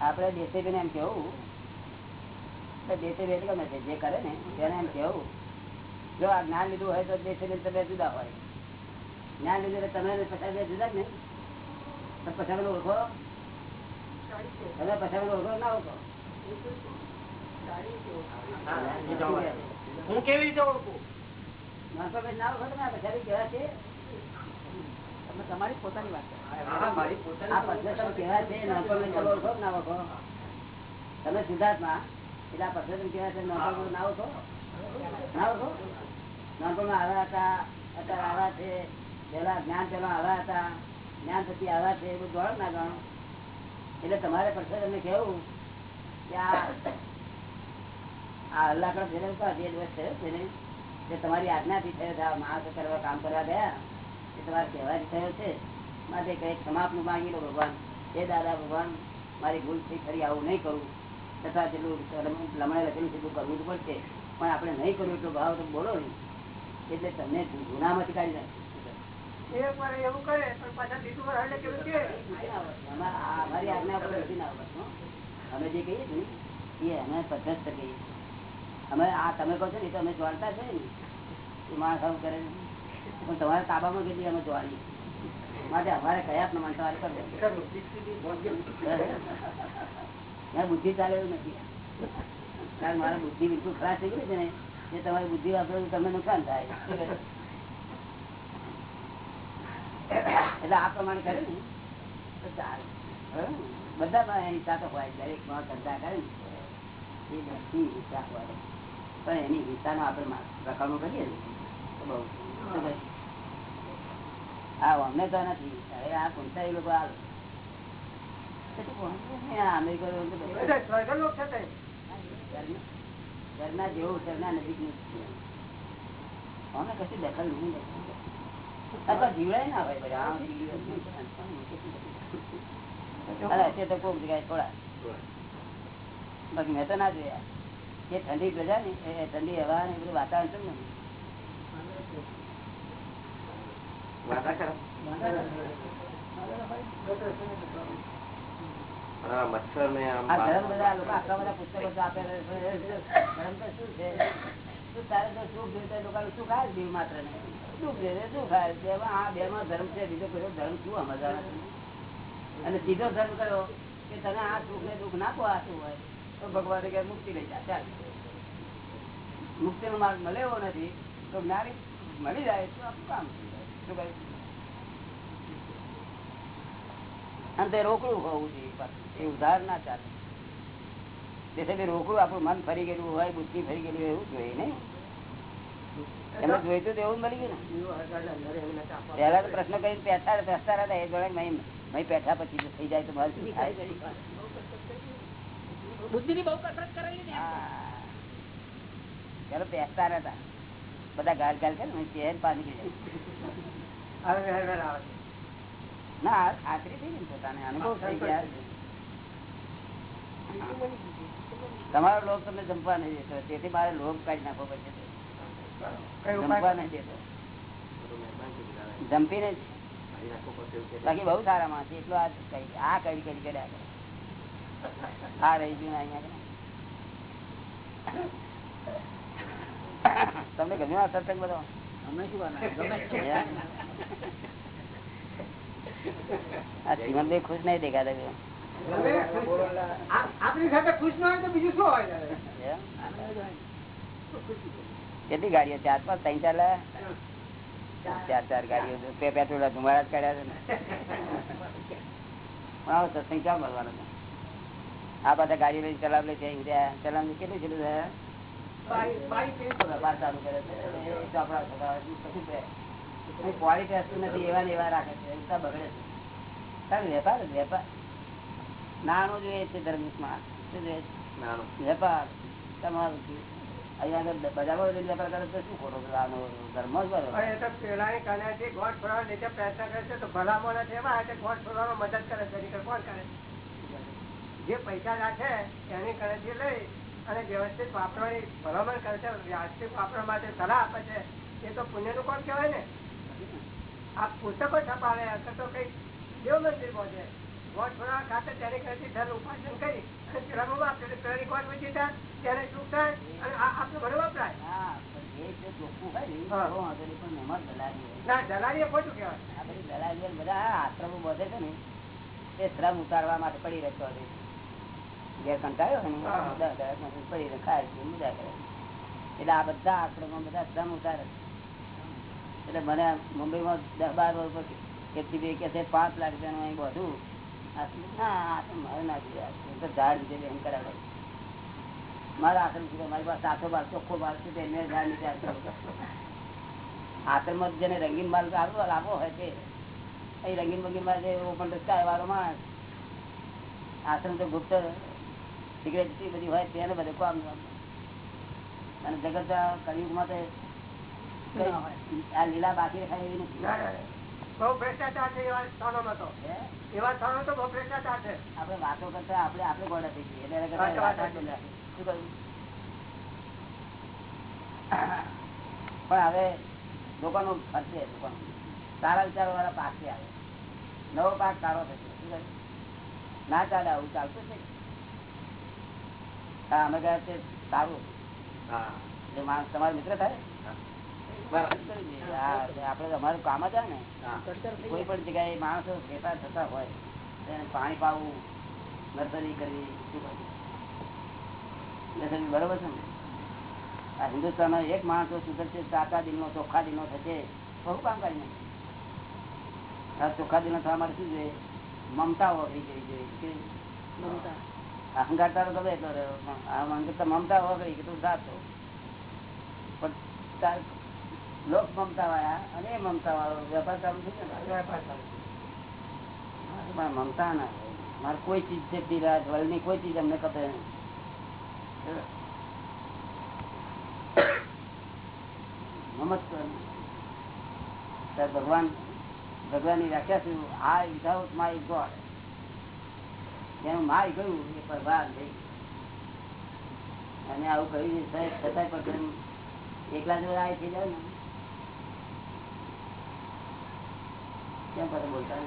આપણે દેશેબેન એમ કેવું દેશેબેન ગમે છે જે કરે ને તેને એમ કેવું જો આ જ્ઞાન લીધું હોય તો દેશેબેન તમે જુદા હોય. જ્ઞાન લીધું તમે પચાસ બે જુદા જ ને તો પચાસ ઓળખો. તમે ઓળખો ના ઓળખો. હું કેવી રીતે ઓળખું? ના ઓળખો તમે પચાસ કેવા છે? તમારી પોતાની વાત તમે સિદ્ધાર્થમાં એટલે આ પદ્ધતિ કેવા છે? ના ઓળખો? ના ઓળખો? હતા હતા એટલે તમારે પડશે તમને કેવું કે આ આ ફેરવતા જે દિવસ થયો છે ને? જે તમારી આજ્ઞાથી થયો આ માણસો કરવા કામ કરવા ગયા, એ તમારે કહેવાથી થયો છે? માટે કઈ સમાપનું માંગી લો ભગવાન. એ દાદા ભગવાન, મારી ભૂલ થઈ ખરી આવું નહીં કરું. તથા જેટલું લમણે લખેલું છે કરવું તો પડશે. પણ આપણે નહીં કર્યું એટલો ભાવ તો બોલો નહીં. એટલે તમને ગુનામાંથી કાઢી નાખે. એવું કરે પણ પાછા બીજું હરડે કેવું કે અમારી આજ્ઞા ઉપર નથી ના આવડતું, અમે જે કહીએ છીએ એ અમે પદ્ધત કહીએ અમે આ તમે કહો છો ને તો અમે જાણતા છે ને. એ માણસ આવું કરે પણ તમારા તાબામાં કેટલી અમે જોવાની માટે અમારે કયા પ્રમાણ તમારે બુદ્ધિ ચાલે એવું નથી. કારણ મારા બુદ્ધિ બિલકુલ ખરાબ થઈ ગઈ છે ને. એ તમારી બુદ્ધિ વાપરો તો તમને નુકસાન થાય. એટલે આ પ્રમાણે કરે ને. તો ચાલે બરાબર ને? બધામાં હિંસા તો હોય દરેકમાં ધંધા કરે ને. એ બધી હિંસા હોય. પણ એની હિંસાનો આપણે રકમો કરીએ ને તો બહુ હા અમને તો નથી હવે આ પંચાયત લોકો આવે. અમેરિકા ઘરના- જેવો ઘરના નજીકનું અમે કશું દખલ નહીં. અથવા જીવડાય ના હોય તો કોક જગ્યાએ થોડા. બાકી મેં તો ના જોયા. એ ઠંડી પ્રજા ને એ ઠંડી હવા ને બધું વાતાવરણ છે ને વાતા ખરા મચ્છર ને આમ ધર્મ બધા લોકો આટલા બધા પુસ્તકો તો ધર્મ તો શું છે? તારે તો સુખ જોઈતું હોય સુખ આવે જીવ માત્ર ને. સુખ જોઈએ સુખ આવે. બેમાં આ બે માં ધર્મ છે બીજો કોઈ ધર્મ શું સમજવા અને સીધો ધર્મ કયો? કે તને આ સુખ ને દુઃખ નાખો આ શું હોય તો ભગવાન કે મુક્તિ લઈ જા ચાલ. મુક્તિ નો માર્ગ મળે એવો નથી તો જ્ઞાની મળી જાય તો આપણું કામ થઈ જાય શું કહ્યું અને તે રોકડું હોવું જોઈએ. એ ઉધાર ના ચાલે જેથી રોકડું આપણું મન ફરી ગયેલું હોય બુદ્ધિ ફરી ગયેલું એવું જોઈએ ને એમને જોઈતું તો એવું મળી ગયું ને. પહેલા તો પ્રશ્ન કરી પેસા પેસતા હતા એ જોડે પેઠા પછી થઈ જાય તો મારું શું થાય બુદ્ધિ ની બહુ કસરત કરેલી ને એમ. હા. પેલો પેસતા હતા બધા ગાલ ગાલ કરે ને છે. ના આશરી થઈ ગઈ ને પોતાને અનુભવ થઈ ગયા તમારો લોભ તમને જમવા નહીં દેતો. તેથી મારે લોભ કાઢી નાખવો પડશે. જમવા નહીં દેતો. બાકી બહુ સારા માણસ એટલો આ કઈ આ કઈ કઈ કર્યા આ રહી ગયું ને અહીંયા તમને ગમ્યું આ સત્સંગ બધો? અમે શું આ જીવન ખુશ નહીં દેખાતા આપણી સાથે ખુશ ન હોય તો બીજું શું હોય? કેટલી ગાડીઓ? ચાર પાંચ? ત્રણ ચાર ચાર ચાર ગાડીઓ પેટ્રોલ ધુમાડા જ કાઢ્યા છે ને. આવો સત્સંગ ક્યાં મળવાનો છે? આ બધા ગાડી લઈને ચલાવ લે છે ચલાવ કેટલું છે. ક્વોલિટી વસ્તુ નથી એવા ને એવા રાખે છે. બગડે છે. વેપાર વેપાર. નાનું જોઈએ છે જોઈએ છે? વેપાર તમારું જ પૈસા રાખે એની કણેથી લઈ અને વ્યવસ્થિત વાપરવાની ભલામણ કરે છે વ્યાજબી વાપરવા માટે સલાહ આપે છે એ તો પુણ્યનું કોણ કહેવાય ને? આ પુસ્તકો છપાવે અથવા તો કઈ દેવ મંદિર પહોંચે. ખાતે ધન ઉપાર્જન કરી અને વાપરે ત્યારે શું થાય? અને આપણું ઘણું વપરાય શ્રમ ઉતારવા માટે પડી રહેતો જે કંટાળ્યો પડી રહે ખાય છે મજા કરે. એટલે આ બધા આશ્રમો બધા શ્રમ ઉતારે. એટલે મને મુંબઈમાં દસ બાર વર્ષ પછી કે પાંચ લાખ રૂપિયાનું અહીં બધું મારે આશ્રમ મારી પાસે સાતો બાર બાર છે તે ઝાડ નીચે રંગીન માલ લાભો હોય તે એ રંગીન બંગીનમાં જે પણ રસ્તા વાળો માણસ આશ્રમ તો ગુપ્ત સિગરેટ બધી હોય તેને બધે કામ અને જગત કલયુગમાં તો આ લીલા બાકી રખાય એવી નથી. બહુ ભ્રષ્ટાચાર છે એવા સ્થાનોમાં તો? એવા સ્થાનો તો બહુ ભ્રષ્ટાચાર છે. આપણે વાતો કરતા આપણે આપણે ગોડા થઈ જઈએ. શું કહ્યું? પણ હવે લોકોનું ફરશે લોકોનું સારા વિચારો વાળા પાસે આવે. નવો પાક સારો થશે. શું કહ્યું? ના ચાલે આવું ચાલતું છે હા અમે ગયા છે સારું. એટલે માણસ તમારો મિત્ર થાય? આપડે અમારું કામ જ ને. કોઈ પણ જગ્યાએ માણસો ફેરફાર થતા હોય તો એને પાણી પાવું નર્સરી કરવી શું નર્સરી બરોબર છે ને? આ હિન્દુસ્તાન એક માણસો સુધરશે સાચા દિલનો ચોખ્ખા દિનો થશે બહુ કામ કરી નાખે. આ ચોખ્ખા દિનો થવા માટે શું જોઈએ? મમતા વગરી જવી જોઈએ કે અહંકાર તારો ગમે એટલો રહ્યો અહંકાર મમતા વગરી કે તું સાચો પણ તાર લોક મમતા વાળા અને મમતા વાળો વેપાર ચાલુ છે ને વેપાર ચાલુ મારે મમતા ના મારે કોઈ ચીજ છે પીરાજ વર્લ્ડની કોઈ ચીજ અમને કપે નહીં નમસ્કાર. ભગવાન ભગવાન, ભગવાનની વ્યાખ્યા શું? આ વિધાઉટ માય ગોડ. જેનું માય ગયું, એ પરવાર થઈ અને આવું કહ્યું છતાંય પણ એકલા જો આ થઈ જાય ને. કેમ પાછા બોલતા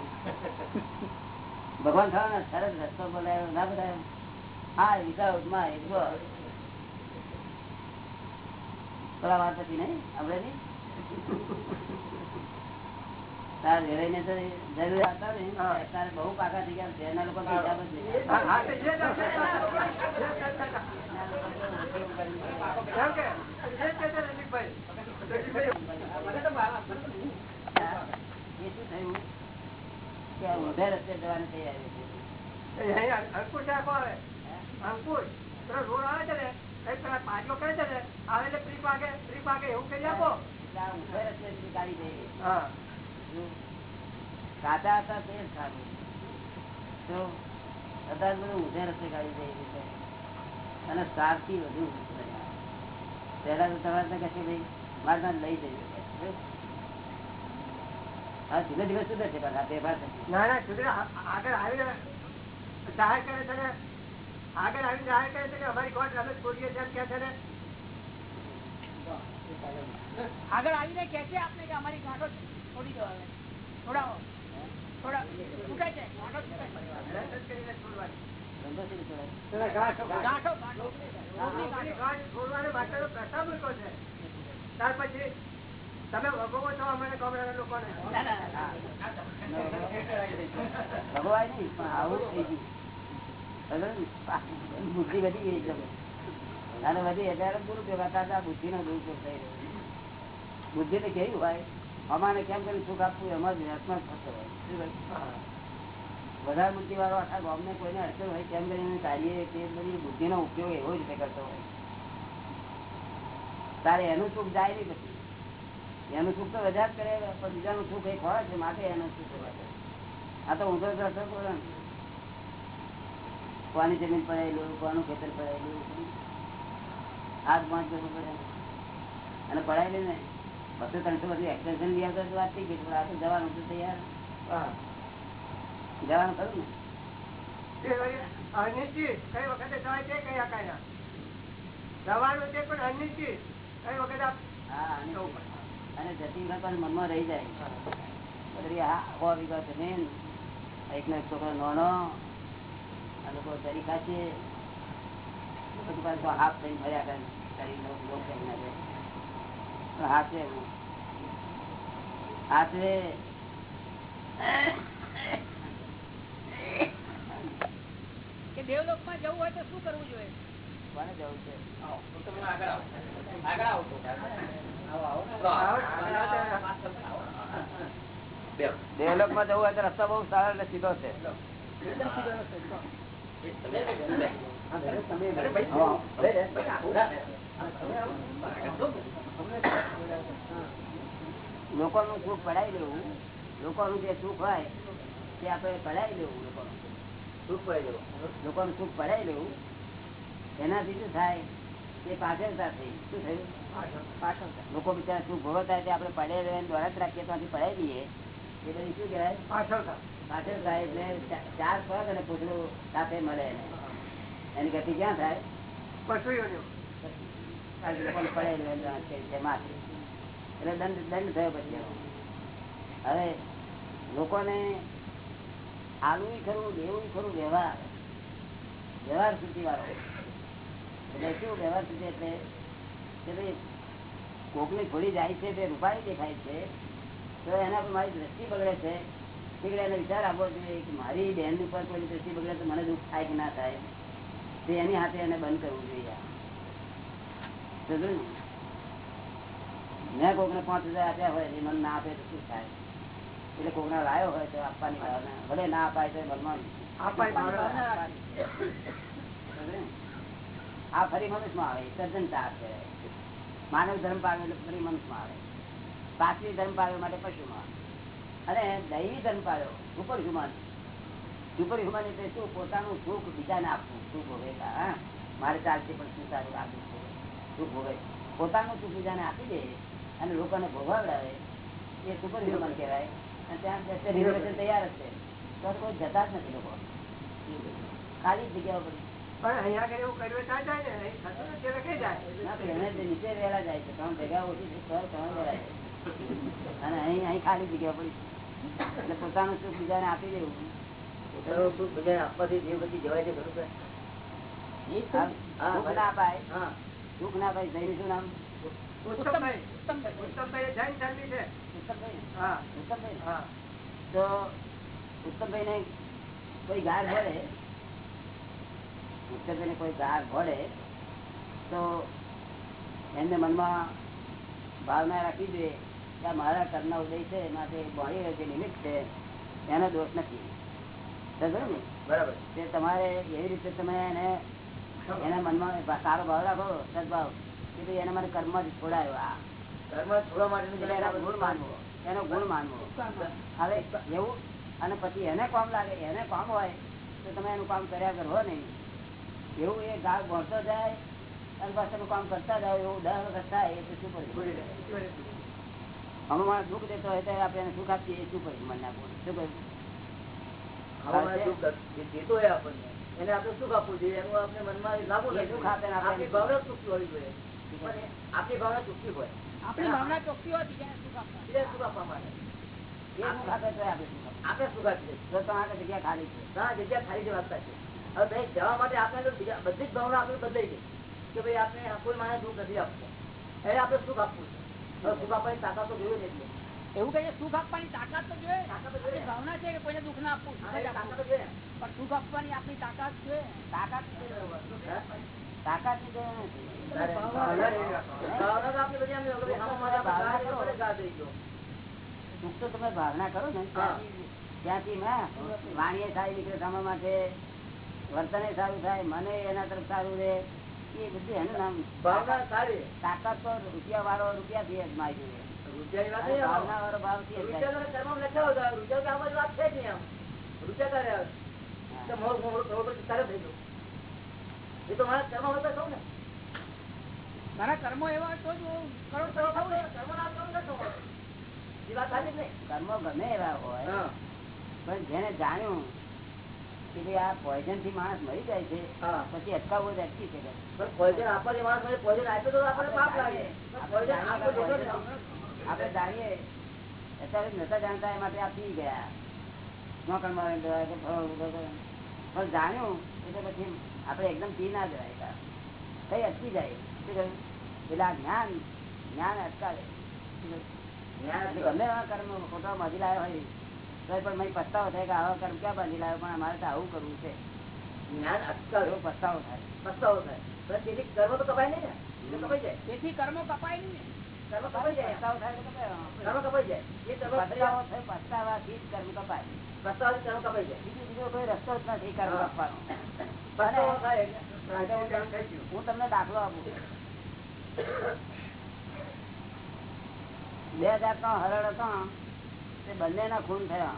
ભગવાન થયો ને સરસ રસ્તો બોલાયો ના બતાવ્યો હા વિધાઉટમાં ગોડ થોડા વાર પછી નહીં આપણે નહીં? તાર વેરાઈને તો જરૂર હતા ને તારે બહુ પાકા થઈ ગયા લોકો નહીં ઊંધા રસ્તે જવાની તૈયારી અંકુશ આવે. અંકુશ, રોડ આવે છે ને, પેલા કરે છે ને, આવે એટલે ટ્રીપ વાગે, ટ્રીપ વાગે એવું કરી આપો. એટલે રસ્તે નીકાળી દઈએ કાચા હતા તે જ સારું. તો કદાચ બધું ઊંધે રસ્તે કાઢી દઈએ છે અને સારથી વધુ પહેલા તો તમારે કશે ભાઈ મારે લઈ જઈએ હા ધીમે ધીમે સુધર છે પાછા ફેરફાર ના ના સુધરે આગળ આવી જાહેર કરે છે ને આગળ આવીને જાહેર કરે છે કે અમારી કોર્ટ અમે છોડીએ છીએ કે છે ને. આગળ આવીને કે છે આપને કે અમારી ગાંઠો છોડી દો હવે. છોડાવો. થોડા છૂટે છે ગાંઠો છૂટે પ્રસ્તાવ મૂક્યો છે. ત્યાર પછી તમે ભોગવો છો અમારે ગામડાના લોકોને ના, ના, ના. ભગવાન નહીં પણ આવું થઈ ગયું? બુદ્ધિ વધી ગઈ એકદમ અને વધી એટલે દુરુપયોગ હતા બુદ્ધિ નો દુરુપયોગ થઈ રહ્યો બુદ્ધિ ને કેવું હોય? અમારે કેમ કરીને સુખ આપવું એમાં જ વ્યર્થમાં જ થતો હોય? વધારે બુદ્ધિ વાળો આખા ગામને કોઈને અડચણ હોય કેમ કરીને કાર્ય તે બધી બુદ્ધિનો ઉપયોગ એવો જ રીતે કરતો હોય. તારે એનું સુખ જાય નહીં પછી. એનું સુખ તો વધારે જ કરે પણ બીજાનું સુખ એક હોય છે માટે એનું સુખ આ તો ઊંધો રસ્તો કોની જમીન પડાયેલું કોનું ખેતર પડાયેલું? હાથ પાંચ કરવું પડે. અને પડાયેલું ને બસો ત્રણસો બધું એક્સટેન્શન લઈ આવતો વાત થઈ ગઈ પણ આ તો જવાનું તો તૈયાર. જવાનું ખરું ને? અનિશ્ચિત. કઈ વખતે જવાય છે કયા ના જવાનું છે પણ અનિશ્ચિત. કઈ વખતે હા અને અને જતી પણ મનમાં રહી જાય. પછી આ હો જમીન એક ને છોકરો નાનો આ લોકો તરીકા છે. હાફ થઈને ફર્યા કરે. શરીર હાથે હાથે દેવલોકમાં જવું હોય તો શું કરવું જોઈએ? કોને જવું છે. દેવલોકમાં જવું હોય તો રસ્તા બહુ સારા એટલે સીધો છે. લોકોનું સુખ પડાવી લેવું. લોકોનું જે સુખ હોય તે આપણે પડાવી લેવું લોકોનું. લોકોનું સુખ પડાવી લેવું. એનાથી શું થાય? એ પાછળતા થઈ. શું થયું? લોકો બિચારા શું ભોગવ થાય તે આપણે પડે દ્વારા જ રાખીએ ત્યાંથી પડાવી દઈએ. એ બધી શું કહેવાય? પાછળતા. થાવ. પાછળ થાય એટલે ચાર પગ અને પૂતળું સાથે મળે એને. એની ગતિ ક્યાં થાય. એટલે દંડ દંડ થયો પછી હવે લોકોને આલું ખરું દેવું ખરું વ્યવહાર. વ્યવહાર સુધી વાળો એટલે શું વ્યવહાર સુધી એટલે કે ભાઈ કોકની થોડી જાય છે તે રૂપાળી દેખાય છે તો એના પર મારી દ્રષ્ટિ બગડે છે. એટલે એને વિચાર આપવો જોઈએ કે મારી બહેન ઉપર કોઈ દ્રષ્ટિ બગડે તો મને દુઃખ થાય કે ના થાય. તે એની હાથે એને બંધ કરવું જોઈએ? મેં કોકને પાંચ હજાર આપ્યા હોય એ મને ના આપે તો શું થાય? એટલે કોકને લાયો હોય તો આપવાની ભાવના. ભલે ના અપાય તો મનમાં આપવાની ભાવના. આપવાની. સમજ્યું ને? આ ફરી મનુષ્યમાં આવે સર્જનતા છે. માનવ ધર્મ પામે એટલે ફરી મનુષ્યમાં આવે. સાત્વિક ધર્મ પાડવા માટે પશુમાં અને દૈવી ધર્મ પાડ્યો સુપર હ્યુમન સુપર હ્યુમન એટલે શું? પોતાનું સુખ બીજાને આપવું. સુખ ભોગે મારે ચાલશે પણ શું સારું આપવું સુખ ભોગે પોતાનું સુખ બીજાને આપી દે અને લોકોને ભોગવડાવે, એ સુપર હ્યુમન કહેવાય. અને ત્યાં તૈયાર છે. તો કોઈ જતા જ નથી લોકો. ખાલી જગ્યા પડી પણ અહીંયા આગળ એવું કર્યું ત્યાં જાય ને અહીં થતું નથી એટલે કઈ જાય? ના, તો એને જે નીચે વહેલા જાય છે. ત્રણ જગ્યા ઓછી છે ત્રણ ત્રણ વહેલા જાય અને અહીં અહીં ખાલી જગ્યા પડી એટલે પોતાનું સુખ બીજાને આપી દેવું. સુખ ના સુખ ના અપાય જૈન શું નામ? ઉત્તમભાઈ. ઉત્તમભાઈ. ઉત્તમભાઈ જૈન ધર્મી છે. ઉત્તમભાઈ. હા. ઉત્તમભાઈ. હા. તો ઉત્તમભાઈ ને કોઈ ગાર ભળે ઉત્તમભાઈ કોઈ ગાર ભળે તો એમને મનમાં ભાવના રાખવી જોઈએ કે મારા કર્મના ઉદય છે માટે ભણી જે નિમિત્ત છે એનો દોષ નથી. બરાબર. તે તમારે એવી રીતે તમે એને એના મનમાં સારો ભાવ રાખો સદભાવ કે ભાઈ એને મને કર્મ જ છોડાયો આ. કર્મ છોડવા માટે એનો ગુણ માનવો એનો ગુણ માનવો. હવે એવું અને પછી એને કામ લાગે એને કામ હોય તો તમે એનું કામ કર્યા કરો નહીં. એવું એ ગાળ ભણતો જાય અને બસ કામ કરતા જાય એવું દસ વખત થાય એ શું કર્યું અમે માણસ દુઃખ દેતો હોય ત્યારે આપણે એને સુખ આપીએ એ શું કર્યું મને આપવું શું કહ્યું દેતો હોય આપણને. એને આપણે સુખ આપવું જોઈએ એનું આપણે મનમાં લાગુ સુખ આપે આપણે ભાવના સુખ હોવી જોઈએ. પણ આપણી ભાવના ચૂકી હોય. આપણી ભાવના ચોખ્ખી હોય બીજાને સુખ આપવા. સુખ આપવા માટે. એ સુખ આપે આપણે સુખ આપે. સુખ આપીએ. તો તમારે જગ્યા ખાલી છે. ના જગ્યા ખાલી છે વાત સાચી. હવે ભાઈ જવા માટે આપણે બધી જ ભાવના આપણે બદલાઈ ગઈ કે ભાઈ આપણે કોઈ માણસ દુઃખ નથી આપવું એને આપણે સુખ આપવું છે. સુખ આપવાની તાકાત તો જોયું જ એટલે. એવું કહીએ સુખ આપવાની તાકાત તો જોઈએ. તાકાત જોઈએ. ભાવના છે કે કોઈને દુઃખ ના આપવું. તાકાત જોઈએ. પણ સુખ આપવાની આપણી તાકાત છે. તાકાત તાકાત ભાવના કરો ને. ત્યાંથી વાણીએ સારી નીકળે સમય માટે. વર્તને સારું થાય મને એના તરફ સારું રહે એ બધું એનું નામ ભાવના સારી. તાકાત તો રૂપિયા વાળો રૂપિયા થી જ જોઈએ. ભાવના વાળો ભાવથી વાત છે જ નહીં રૂપિયા કર્મ એવા તો કર્મો ગમે એવા હોય પણ જેને જાણ્યું કે આ પોઈઝનથી માણસ મરી જાય છે પછી અટકાવવું હોય અટકી શકે. પણ poison માણસ મને poison આપ્યું તો આપણને પાપ લાગે. પણ poison આપવું જોતો જ નહીં. આપણે જાણીએ. અત્યારે નતા જાણતા એ માટે આ પી ગયા. નોકર મારે ગયા કે ફળ વગર. પણ જાણ્યું એટલે પછી આપણે એકદમ પી ના જવાય કઈ અટકી જાય. એટલે આ જ્ઞાન જ્ઞાન અટકાવે. જ્ઞાન ગમે એવા કર્મ ખોટા બાંધી લાવ્યો હોય તો પણ મને પસ્તાવો થાય કે આવા કર્મ ક્યાં બાંધી લાવ્યો પણ અમારે તો આવું કરવું છે જ્ઞાન અટકાવે. એવો પસ્તાવો થાય પસ્તાવો થાય. તેથી કર્મ તો કપાય નહીં ને. કપાઈ જાય. તેથી કર્મો કપાય નહીં કર્મ કપાઈ જાય. પસ્તાવો થાય તો કપાય. કર્મ કપાઈ જાય. એ કર્મ પસ્તાવાથી જ કર્મ કપાય પસ્તાવાથી કર્મ કપાઈ જાય. બીજો બીજો કોઈ રસ્તો જ નથી કર્મ હા. કપવાનો. હું તમને દાખલો આપું બે હજાર નો હરડ હતો બંને ના ખૂન થયા.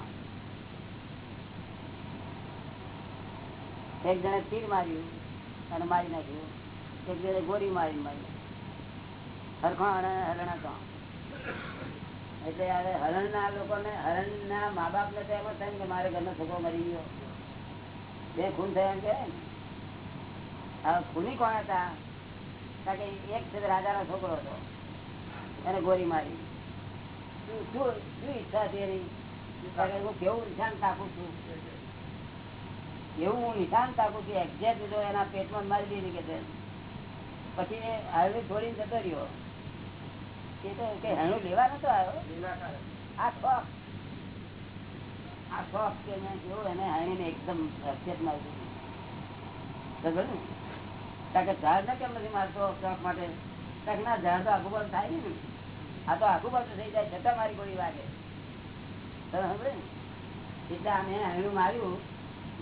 એક જણે તીર માર્યું અને મારી નાખ્યું. એક જણે ગોળી મારી મારી. હરખો હરણ હતો એટલે હરણ ના લોકોને હરણ ના મા બાપ ને એમ થાય ને કે મારે ઘરનો છોકરો મરી ગયો. બે ખૂન થયા કે ને. ખૂની કોણ હતા? કારણ કે એક છે નો છોકરો હતો. એને ગોળી મારી. આ શોખ આ શોખ કે એને હાણીને એકદમ હરકત મારી દીધી ને કારણ કે ઝાડ ને કેમ નથી. મારતો શોખ માટે કારણ ના ઝાડ તો આગુ બાજુ થાય ને આ તો આખું પાછું થઈ જાય, છતાં મારી ગોળી વાગે. ખબર ને? એટલે આને હાણું માર્યું,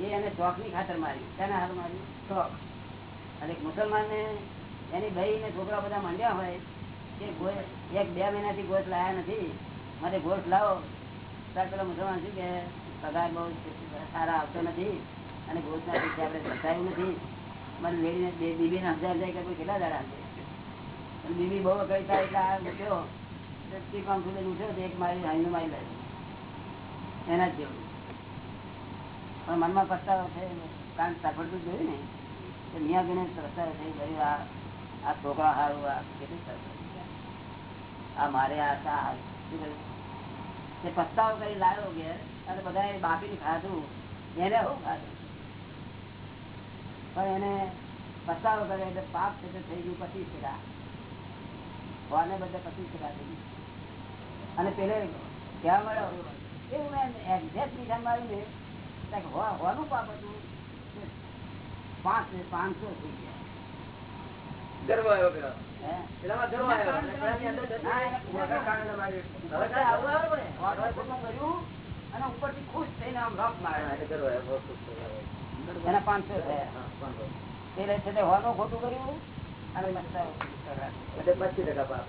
એ એને શોખની ખાતર માર્યું. તેને હારું માર્યું? શોખ અને એક મુસલમાન ને એની ભાઈ ને છોકરા બધા માંડ્યા હોય, કે એક બે મહિનાથી ગોશ લાયા નથી. મારે ગોશ લાવો. ત્યારે પેલા મુસલમાન શું કે પગાર બહુ સારા આવતો નથી. અને ગોશ ના પૈસા આપણે સતાયું નથી. મને લેડીને બીબી ને હજાર જાય કે કોઈ કેટલા દાડા છે બીબી બહુ કઈ થાય એટલે આ ઉઠ્યો મનમાં પસ્તાવો જોયું ને પસ્તાવો કરી લાવ્યો ઘેર, અને બાપી ખાધું. એને હું ખાધું? પણ એને પસ્તાવો કરે એટલે પાપ થઈ ગયું, પચીસ ટકા. કોને બધે પચીસ ટકા થઈ ગયું? અને પેલે કહેવા મળ્યો એવું મેં એક્ઝેક્ટ નિશાન માર્યું ને ત્યાં પાપ હતું પાંચ પાંચસો થઈ ગયા ગર્વ આવ્યો પેલો. પેલામાં ગર્વ આવ્યો. અને પેલાની અંદર જતું ના, રહ્યું. એને પૂરા કારણે માર્યું. હવે કાંઈ આવું આવે પડે. હોનું ખોટું કર્યું અને ઉપરથી ખુશ થઈને આમ હા, માર્યો. એના પાંચસો થયા એટલે છે તે ખોટું કર્યું અને પચીસ ટકા પાપ.